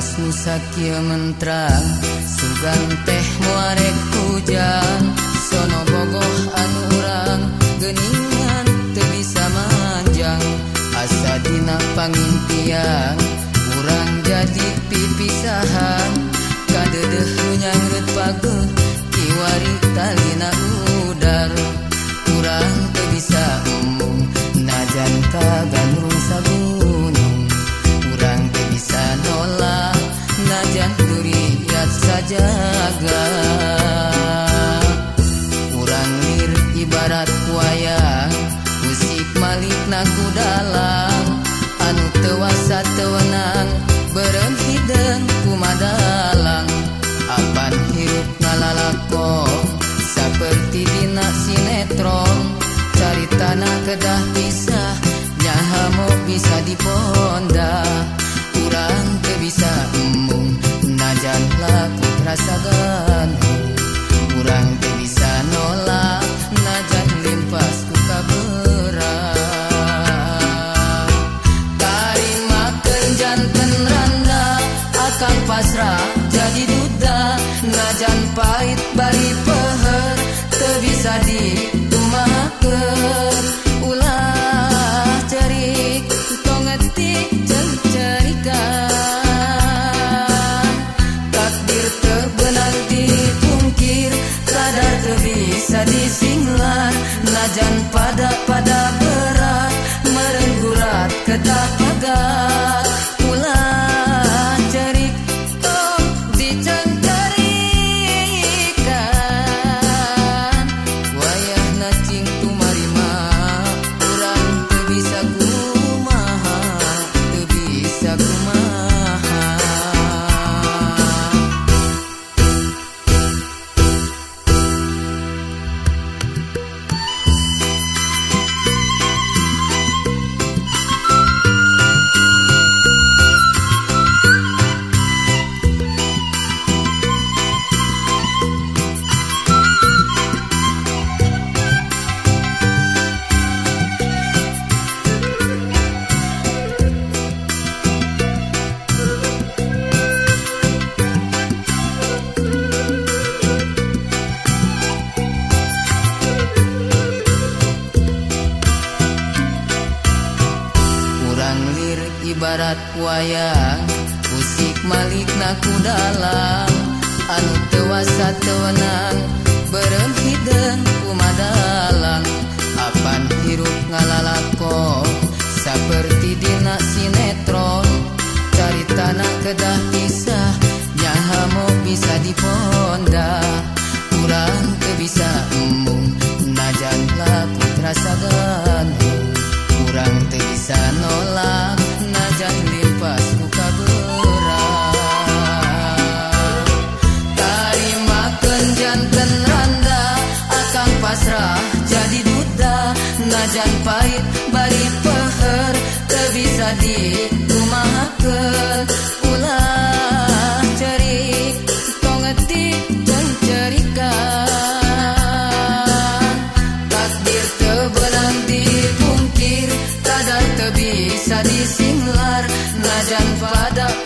Mas sugan teh muarek hujan. Sono bogoh anu urang Geningan teu bisa manjang. Asa dina pangintian Urang jadi pipisahan. Kadedeh nyangret pageuh Kiwari talina udar. Urang teu bisa umum Najan kagan aku dalam. Anu tewasa tewenang beremhidden kumadalang Apan hirup ngalalakon seperti dina sinetron. Cari tanah kedah pisah nyaha mau bisa diponda. Kurang kebisa bari peher teu bisa ditumakeun ulah cerik jeung cerikan takdir najan pada pada berat meureun gurat lihat wayang musik Malik naku dalam. Anu tewasa tewenang berhenti dan kumadalang apan hirup ngalalako seperti dina sinetron. Cari tanah kedah kisah nyaha mau bisa diponda. Kurang kebisa dan pahit bagi peher Tebisa dikumahakan Ulah cerik Tongetik dan cerikan. Takdir tebenang dipungkir Kadar tebisa disimlar Najan pada